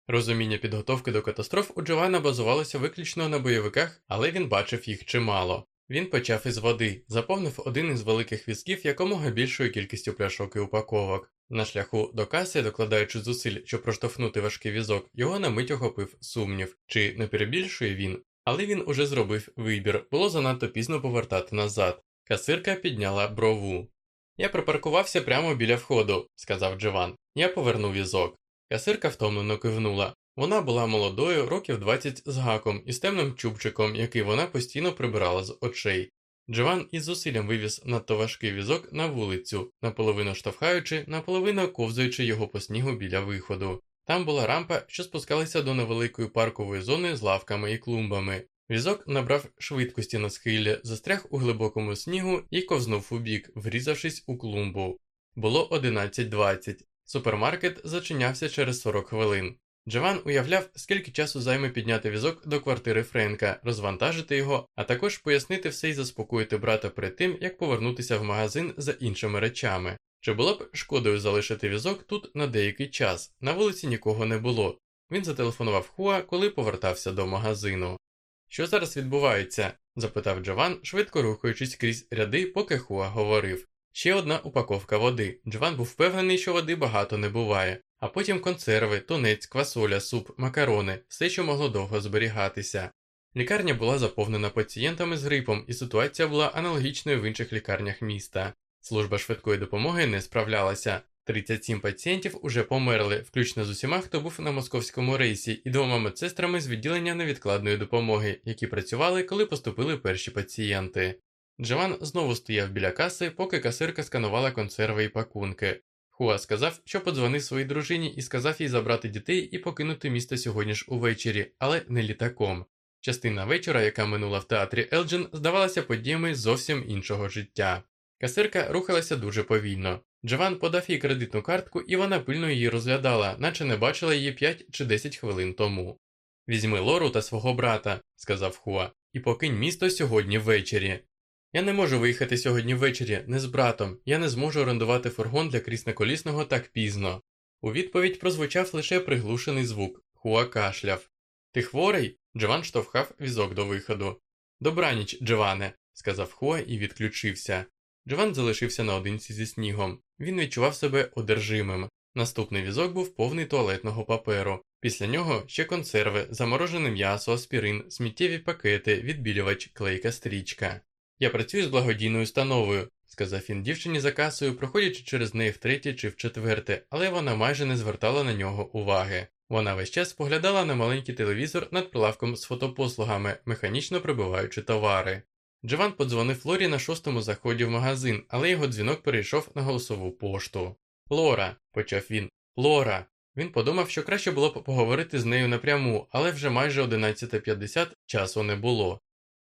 Розуміння підготовки до катастроф у Джована базувалося виключно на бойовиках, але він бачив їх чимало. Він почав із води, заповнив один із великих візків якомога більшою кількістю пляшок і упаковок. На шляху до каси, докладаючи зусиль, щоб проштовхнути важкий візок, його на мить охопив сумнів, чи не перебільшує він, але він уже зробив вибір, було занадто пізно повертати назад. Касирка підняла брову. Я припаркувався прямо біля входу, сказав Джован. Я повернув візок. Касирка втомлено кивнула. Вона була молодою, років 20 з гаком і з темним чубчиком, який вона постійно прибирала з очей. Джован із зусиллям вивіз надто важкий візок на вулицю, наполовину штовхаючи, наполовину ковзаючи його по снігу біля виходу. Там була рампа, що спускалася до невеликої паркової зони з лавками і клумбами. Візок набрав швидкості на схилі, застряг у глибокому снігу і ковзнув у бік, врізавшись у клумбу. Було 11.20. Супермаркет зачинявся через 40 хвилин. Джован уявляв, скільки часу займе підняти візок до квартири Френка, розвантажити його, а також пояснити все і заспокоїти брата перед тим, як повернутися в магазин за іншими речами. Чи було б шкодою залишити візок тут на деякий час? На вулиці нікого не було. Він зателефонував Хуа, коли повертався до магазину. Що зараз відбувається? запитав Джован, швидко рухаючись крізь ряди, поки Хуа говорив. Ще одна упаковка води. Джован був впевнений, що води багато не буває, а потім консерви, тунець, квасоля, суп, макарони, все, що могло довго зберігатися. Лікарня була заповнена пацієнтами з грипом, і ситуація була аналогічною в інших лікарнях міста. Служба швидкої допомоги не справлялася. 37 пацієнтів уже померли, включно з усіма, хто був на московському рейсі, і двома медсестрами з відділення невідкладної допомоги, які працювали, коли поступили перші пацієнти. Джован знову стояв біля каси, поки касирка сканувала консерви і пакунки. Хуа сказав, що подзвонив своїй дружині і сказав їй забрати дітей і покинути місто сьогодні ж увечері, але не літаком. Частина вечора, яка минула в театрі Елджин, здавалася подіями зовсім іншого життя. Касирка рухалася дуже повільно. Джован подав їй кредитну картку, і вона пильно її розглядала, наче не бачила її 5 чи 10 хвилин тому. Візьми Лору та свого брата, сказав Хуа, і покинь місто сьогодні ввечері. Я не можу виїхати сьогодні ввечері, не з братом, я не зможу орендувати фургон для крісноколісного так пізно. У відповідь прозвучав лише приглушений звук. Хуа кашляв. Ти хворий? Джован штовхав візок до виходу. Добраніч, Джоване, сказав Хуа і відключився. Джован залишився наодинці зі снігом. Він відчував себе одержимим. Наступний візок був повний туалетного паперу. Після нього ще консерви, заморожене м'ясо, аспірин, сміттєві пакети, відбілювач, клейка стрічка. Я працюю з благодійною установою, сказав він дівчині за касою, проходячи через неї втретє чи вчетверте, але вона майже не звертала на нього уваги. Вона весь час поглядала на маленький телевізор над прилавком з фотопослугами, механічно прибуваючи товари. Джован подзвонив Лорі на шостому заході в магазин, але його дзвінок перейшов на голосову пошту. Лора, почав він. Лора. Він подумав, що краще було б поговорити з нею напряму, але вже майже 11.50 часу не було.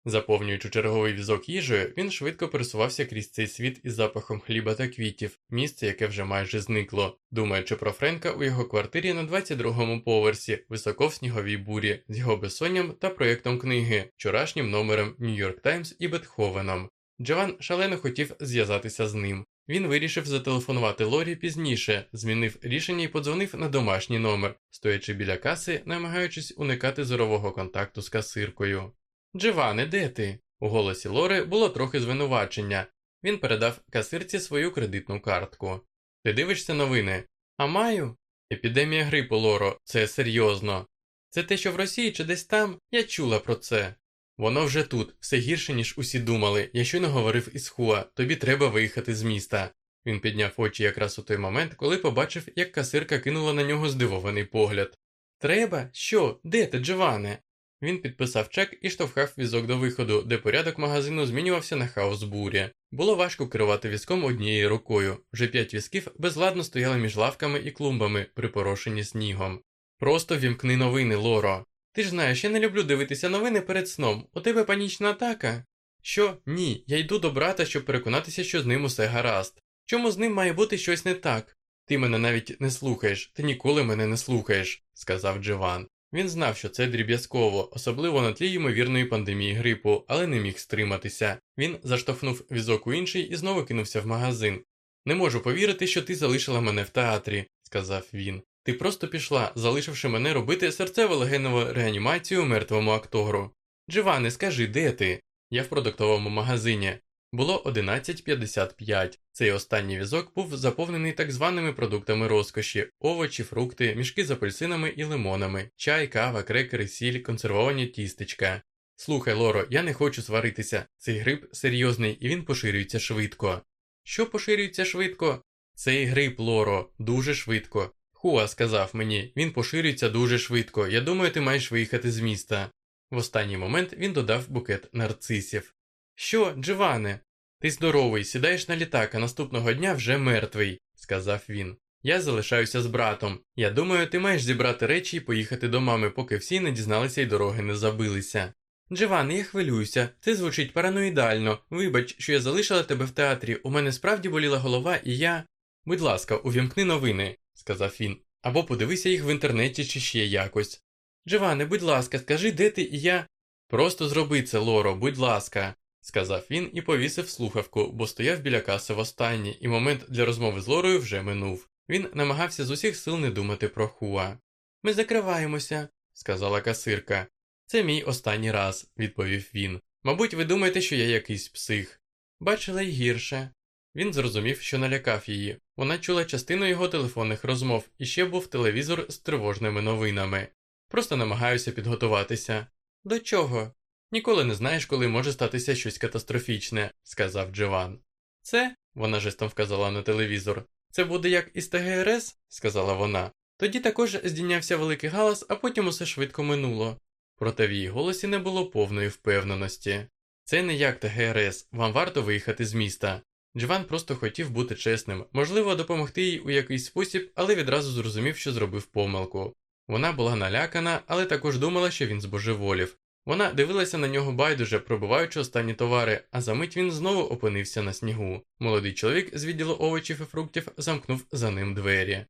Заповнюючи черговий візок їжею, він швидко пересувався крізь цей світ із запахом хліба та квітів, місце, яке вже майже зникло, думаючи про Френка у його квартирі на 22-му поверсі, високо в сніговій бурі, з його безсонням та проєктом книги, вчорашнім номером Нью-Йорк Таймс і Бетховеном. Джован шалено хотів зв'язатися з ним. Він вирішив зателефонувати Лорі пізніше, змінив рішення і подзвонив на домашній номер, стоячи біля каси, намагаючись уникати зорового контакту з касиркою. Дживане, де ти? У голосі Лори було трохи звинувачення. Він передав касирці свою кредитну картку. Ти дивишся новини? А маю? Епідемія грипу, Лоро, це серйозно. Це те, що в Росії чи десь там, я чула про це. Воно вже тут, все гірше, ніж усі думали. Я щойно говорив із Хуа, тобі треба виїхати з міста. Він підняв очі якраз у той момент, коли побачив, як касирка кинула на нього здивований погляд. Треба? Що? Де ти, Джоване? Він підписав чек і штовхав візок до виходу, де порядок магазину змінювався на хаос бурі. Було важко керувати візком однією рукою. Вже п'ять візків безладно стояли між лавками і клумбами, припорошені снігом. Просто вімкни новини, Лоро. Ти ж знаєш, я не люблю дивитися новини перед сном. У тебе панічна атака? Що? Ні, я йду до брата, щоб переконатися, що з ним усе гаразд. Чому з ним має бути щось не так? Ти мене навіть не слухаєш, ти ніколи мене не слухаєш, сказав Дживан. Він знав, що це дріб'язково, особливо на тлі ймовірної пандемії грипу, але не міг стриматися. Він заштовхнув візок у інший і знову кинувся в магазин. Не можу повірити, що ти залишила мене в театрі, сказав він. Ти просто пішла, залишивши мене робити серцево легенову реанімацію мертвому актору. Дживане, скажи, де ти? Я в продуктовому магазині. Було 11.55. Цей останній візок був заповнений так званими продуктами розкоші: овочі, фрукти, мішки з апельсинами і лимонами, чай, кава, крекери, сіль, консервовані тістечка. Слухай, Лоро, я не хочу сваритися. Цей грип серйозний і він поширюється швидко. Що поширюється швидко? Цей грип, Лоро, дуже швидко. Хуа сказав мені, він поширюється дуже швидко. Я думаю, ти маєш виїхати з міста. В останній момент він додав букет нарцисів. Що, Дживане? Ти здоровий, сідаєш на літак, а наступного дня вже мертвий, сказав він. Я залишаюся з братом. Я думаю, ти маєш зібрати речі і поїхати до мами, поки всі не дізналися і дороги не забилися. Дживан, я хвилююся, це звучить параноїдально. Вибач, що я залишила тебе в театрі, у мене справді боліла голова, і я. Будь ласка, увімкни новини, сказав він, або подивися їх в інтернеті чи ще якось. Дживане, будь ласка, скажи, де ти і я. Просто зроби це, Лоро, будь ласка, сказав він і повісив слухавку, бо стояв біля каси востаннє, і момент для розмови з Лорою вже минув. Він намагався з усіх сил не думати про хуа. Ми закриваємося, сказала касирка. Це мій останній раз, відповів він. Мабуть, ви думаєте, що я якийсь псих. Бачила й гірше. Він зрозумів, що налякав її. Вона чула частину його телефонних розмов і ще був телевізор з тривожними новинами. Просто намагаюся підготуватися. До чого? Ніколи не знаєш, коли може статися щось катастрофічне, сказав Джован. Це, вона жестом вказала на телевізор. Це буде як із ТГРС, сказала вона. Тоді також здійнявся великий галас, а потім усе швидко минуло. Проте в її голосі не було повної впевненості. Це не як ТГРС, вам варто виїхати з міста. Джван просто хотів бути чесним, можливо, допомогти їй у якийсь спосіб, але відразу зрозумів, що зробив помилку. Вона була налякана, але також думала, що він збожеволів. Вона дивилася на нього байдуже, пробуваючи останні товари, а за мить він знову опинився на снігу. Молодий чоловік з відділу овочів і фруктів замкнув за ним двері.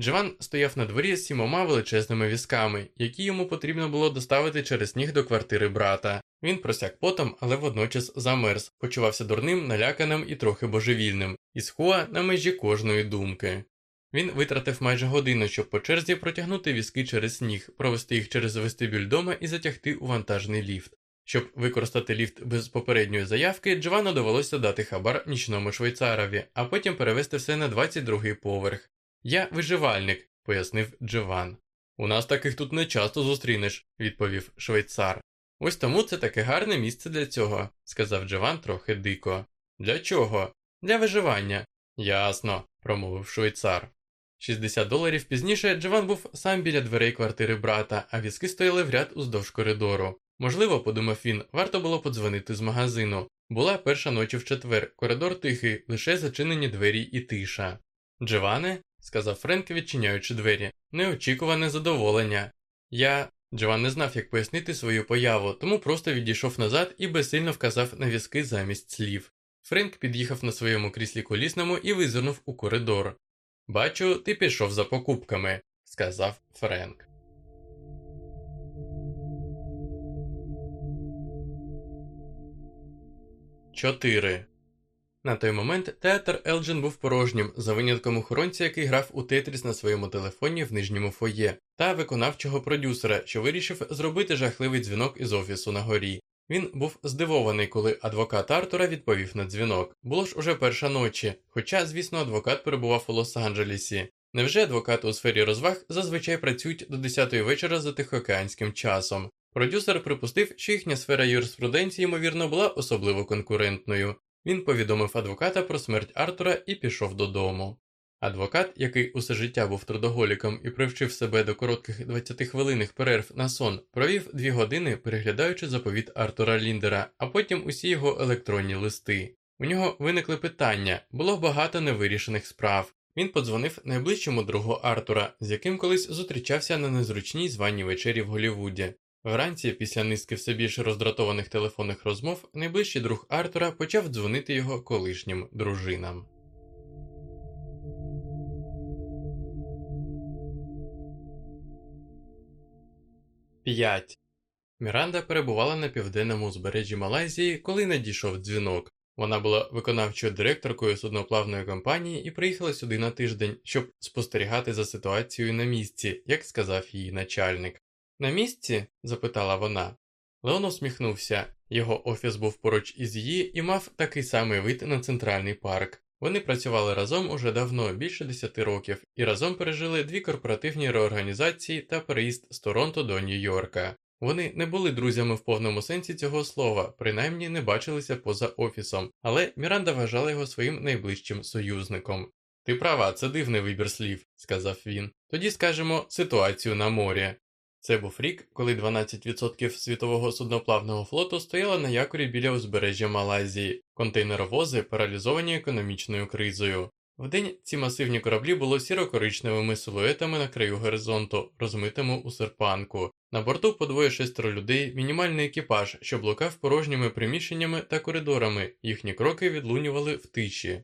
Джован стояв на дворі з сімома величезними візками, які йому потрібно було доставити через сніг до квартири брата. Він просяк потом, але водночас замерз, почувався дурним, наляканим і трохи божевільним, і схуа на межі кожної думки. Він витратив майже годину, щоб по черзі протягнути візки через сніг, провести їх через вестибюль дома і затягти у вантажний ліфт. Щоб використати ліфт без попередньої заявки, Джовану довелося дати хабар нічному швейцарові, а потім перевести все на 22-й поверх. Я виживальник, пояснив Джован. У нас таких тут не часто зустрінеш, відповів швейцар. Ось тому це таке гарне місце для цього, сказав Джован трохи дико. Для чого? Для виживання. Ясно, промовив швейцар. 60 доларів пізніше Джован був сам біля дверей квартири брата, а візки стояли в ряд уздовж коридору. Можливо, подумав він, варто було подзвонити з магазину. Була перша ночі в четвер, коридор тихий, лише зачинені двері і тиша. Джоване, сказав Френк, відчиняючи двері, неочікуване задоволення. Я. Джован не знав, як пояснити свою появу, тому просто відійшов назад і безсильно вказав на візки замість слів. Френк під'їхав на своєму кріслі колісному і визирнув у коридор. Бачу, ти пішов за покупками, сказав Френк. Чотири. На той момент театр Елджин був порожнім, за винятком охоронця, який грав у Тетріс на своєму телефоні в нижньому фоє, та виконавчого продюсера, що вирішив зробити жахливий дзвінок із офісу на горі. Він був здивований, коли адвокат Артура відповів на дзвінок. Було ж уже перша ночі, хоча, звісно, адвокат перебував у Лос-Анджелесі. Невже адвокати у сфері розваг зазвичай працюють до 10-ї вечора за тихоокеанським часом? Продюсер припустив, що їхня сфера юриспруденції, ймовірно, була особливо конкурентною. Він повідомив адвоката про смерть Артура і пішов додому. Адвокат, який усе життя був трудоголіком і привчив себе до коротких 20-хвилинних перерв на сон, провів дві години, переглядаючи заповіт Артура Ліндера, а потім усі його електронні листи. У нього виникли питання, було багато невирішених справ. Він подзвонив найближчому другу Артура, з яким колись зустрічався на незручній званій вечері в Голлівуді. Вранці, після низки все більше роздратованих телефонних розмов, найближчий друг Артура почав дзвонити його колишнім дружинам. П'ять. Міранда перебувала на південному узбережжі Малайзії, коли надійшов дзвінок. Вона була виконавчою директоркою судноплавної компанії і приїхала сюди на тиждень, щоб спостерігати за ситуацією на місці, як сказав її начальник. На місці? запитала вона. Леон усміхнувся. Його офіс був поруч із її і мав такий самий вид на центральний парк. Вони працювали разом уже давно, більше 10 років, і разом пережили дві корпоративні реорганізації та переїзд з Торонто до Нью-Йорка. Вони не були друзями в повному сенсі цього слова, принаймні не бачилися поза офісом, але Міранда вважала його своїм найближчим союзником. Ти права, це дивний вибір слів, сказав він. Тоді скажемо ситуацію на морі. Це був рік, коли 12% світового судноплавного флоту стояло на якорі біля узбережжя Малайзії, контейнеровози паралізовані економічною кризою. Вдень ці масивні кораблі були сіро-коричневими силуетами на краю горизонту, розмитому у серпанку. На борту по двоє шестеро людей, мінімальний екіпаж, що блукав порожніми приміщеннями та коридорами, їхні кроки відлунювали в тиші.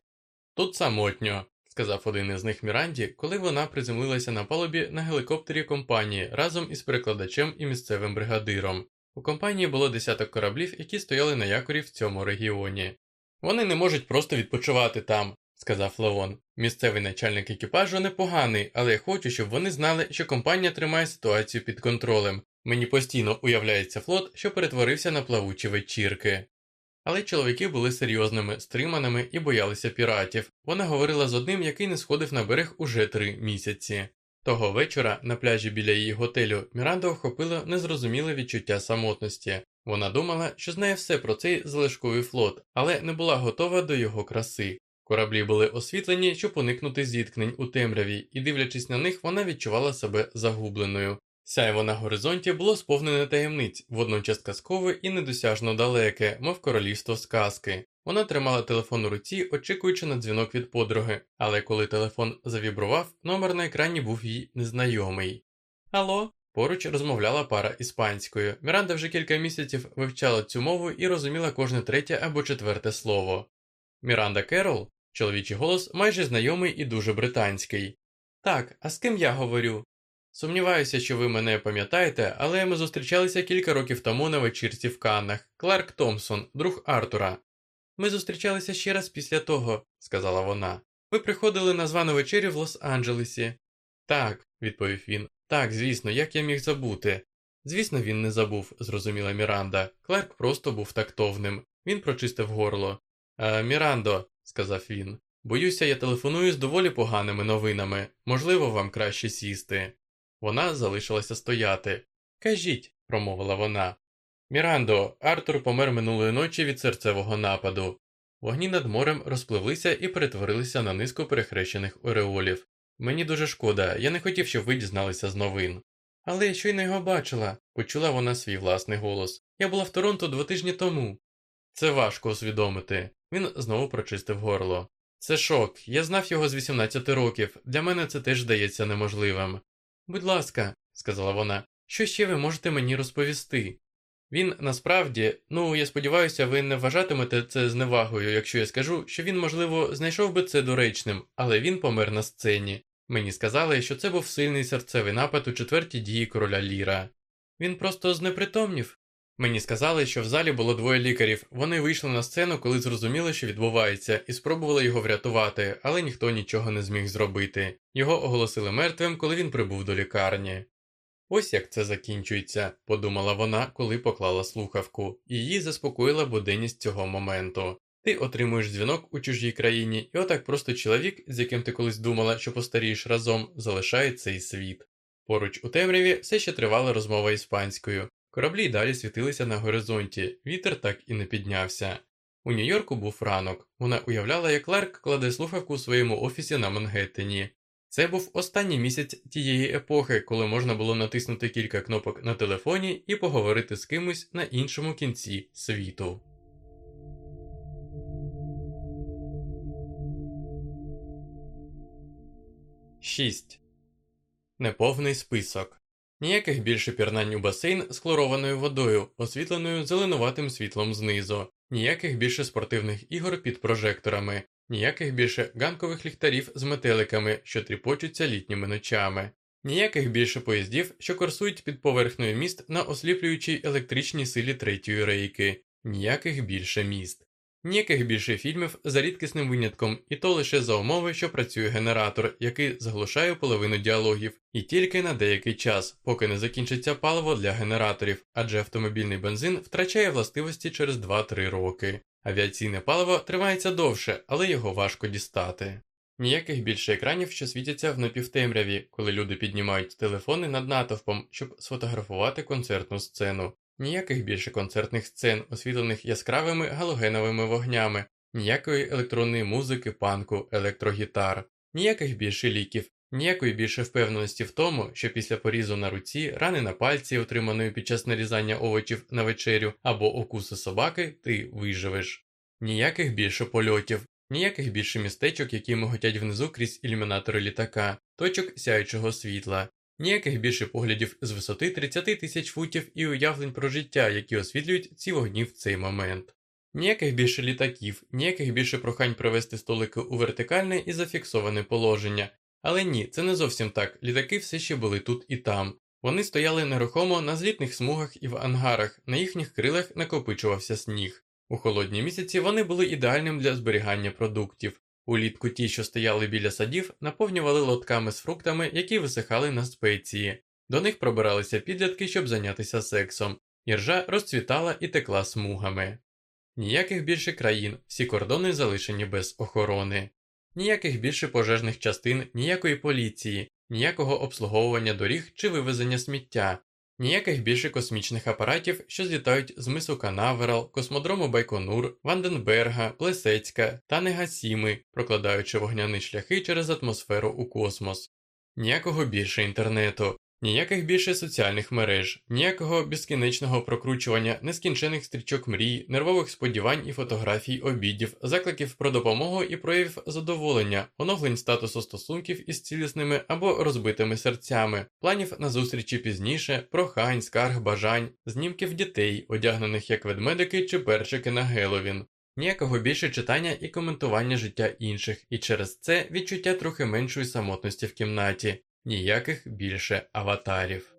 Тут самотньо, сказав один із них Міранді, коли вона приземлилася на палубі на гелікоптері компанії разом із перекладачем і місцевим бригадиром. У компанії було десяток кораблів, які стояли на якорі в цьому регіоні. Вони не можуть просто відпочивати там, сказав Леон. Місцевий начальник екіпажу непоганий, але я хочу, щоб вони знали, що компанія тримає ситуацію під контролем. Мені постійно уявляється флот, що перетворився на плавучі вечірки. Але чоловіки були серйозними, стриманими і боялися піратів. Вона говорила з одним, який не сходив на берег уже три місяці. Того вечора на пляжі біля її готелю Міранда охопило незрозуміле відчуття самотності. Вона думала, що знає все про цей залишковий флот, але не була готова до його краси. Кораблі були освітлені, щоб уникнути зіткнень у темряві, і, дивлячись на них, вона відчувала себе загубленою. Сяйво на горизонті було сповнене таємниць, водночас казкове і недосяжно далеке, мов королівство сказки. Вона тримала телефон у руці, очікуючи на дзвінок від подруги, але коли телефон завібрував, номер на екрані був їй незнайомий. Алло? Поруч розмовляла пара іспанською. Міранда вже кілька місяців вивчала цю мову і розуміла кожне третє або четверте слово. Міранда Керол, чоловічий голос майже знайомий і дуже британський. Так, а з ким я говорю? Сумніваюся, що ви мене пам'ятаєте, але ми зустрічалися кілька років тому на вечірці в Каннах. Кларк Томпсон, друг Артура. Ми зустрічалися ще раз після того, сказала вона. Ви приходили на звану вечерю в Лос-Анджелесі. Так, відповів він. Так, звісно, як я міг забути. Звісно, він не забув, зрозуміла Міранда. Кларк просто був тактовним. Він прочистив горло. «Е, Мірандо, сказав він, боюся, я телефоную з доволі поганими новинами. Можливо, вам краще сісти. Вона залишилася стояти. Кажіть, промовила вона. Мірандо, Артур помер минулої ночі від серцевого нападу. Вогні над морем розпливлися і перетворилися на низку перехрещених ореолів. Мені дуже шкода, я не хотів, щоб ви дізналися з новин. Але я щойно його бачила, почула вона свій власний голос. Я була в Торонто два тижні тому. Це важко усвідомити. Він знову прочистив горло. Це шок, я знав його з 18 років, для мене це теж здається неможливим. Будь ласка, сказала вона, що ще ви можете мені розповісти? Він насправді, ну я сподіваюся, ви не вважатимете це зневагою, якщо я скажу, що він, можливо, знайшов би це доречним, але він помер на сцені. Мені сказали, що це був сильний серцевий напад у четвертій дії короля Ліра. Він просто знепритомнів. Мені сказали, що в залі було двоє лікарів. Вони вийшли на сцену, коли зрозуміли, що відбувається, і спробували його врятувати, але ніхто нічого не зміг зробити. Його оголосили мертвим, коли він прибув до лікарні. Ось як це закінчується, подумала вона, коли поклала слухавку, її заспокоїла буденність цього моменту. Ти отримуєш дзвінок у чужій країні, і отак просто чоловік, з яким ти колись думала, що постарієш разом, залишає цей світ. Поруч у темряві все ще тривала розмова іспанською. Кораблі й далі світилися на горизонті, вітер так і не піднявся. У Нью-Йорку був ранок. Вона уявляла, як Ларк кладе слухавку у своєму офісі на Мангеттені. Це був останній місяць тієї епохи, коли можна було натиснути кілька кнопок на телефоні і поговорити з кимось на іншому кінці світу. Шість Неповний список. Ніяких більше пірнань у басейн з хлорованою водою, освітленою зеленуватим світлом знизу, ніяких більше спортивних ігор під прожекторами, ніяких більше ганкових ліхтарів з метеликами, що тріпочуться літніми ночами, ніяких більше поїздів, що курсують під поверхнею міст на осліплюючій електричній силі третьої рейки, ніяких більше міст. Ніяких більше фільмів за рідкісним винятком, і то лише за умови, що працює генератор, який заглушає половину діалогів, і тільки на деякий час, поки не закінчиться паливо для генераторів, адже автомобільний бензин втрачає властивості через 2-3 роки. Авіаційне паливо тривається довше, але його важко дістати. Ніяких більше екранів, що світяться в напівтемряві, коли люди піднімають телефони над натовпом, щоб сфотографувати концертну сцену. Ніяких більше концертних сцен, освітлених яскравими галогеновими вогнями, ніякої електронної музики, панку, електрогітар, ніяких більше ліків, ніякої більше впевненості в тому, що після порізу на руці, рани на пальці, отриманої під час нарізання овочів на вечерю або укуси собаки, ти виживеш. Ніяких більше польотів, ніяких більше містечок, які миготять внизу крізь ілюмінатори літака, точок сяючого світла, ніяких більше поглядів з висоти 30 тисяч футів і уявлень про життя, які освітлюють ці вогні в цей момент. Ніяких більше літаків, ніяких більше прохань привести столики у вертикальне і зафіксоване положення. Але ні, це не зовсім так. Літаки все ще були тут і там. Вони стояли нерухомо на злітних смугах і в ангарах, на їхніх крилах накопичувався сніг. У холодні місяці вони були ідеальним для зберігання продуктів. Улітку ті, що стояли біля садів, наповнювали лотками з фруктами, які висихали на спеції. До них пробиралися підлітки, щоб зайнятися сексом. Іржа розцвітала і текла смугами. Ніяких більше країн, всі кордони залишені без охорони. Ніяких більше пожежних частин, ніякої поліції, ніякого обслуговування доріг чи вивезення сміття, ніяких більше космічних апаратів, що злітають з мису Канаверал, космодрому Байконур, Ванденберга, Плесецька та Негасіми, прокладаючи вогняні шляхи через атмосферу у космос. Ніякого більше інтернету, ніяких більше соціальних мереж, ніякого безкінечного прокручування нескінчених стрічок мрій, нервових сподівань і фотографій обідів, закликів про допомогу і проявів задоволення, оновлень статусу стосунків із цілісними або розбитими серцями, планів на зустрічі пізніше, прохань, скарг, бажань, знімків дітей, одягнених як ведмедики чи перчики на Геловін. Ніякого більше читання і коментування життя інших, і через це відчуття трохи меншої самотності в кімнаті, ніяких більше аватарів.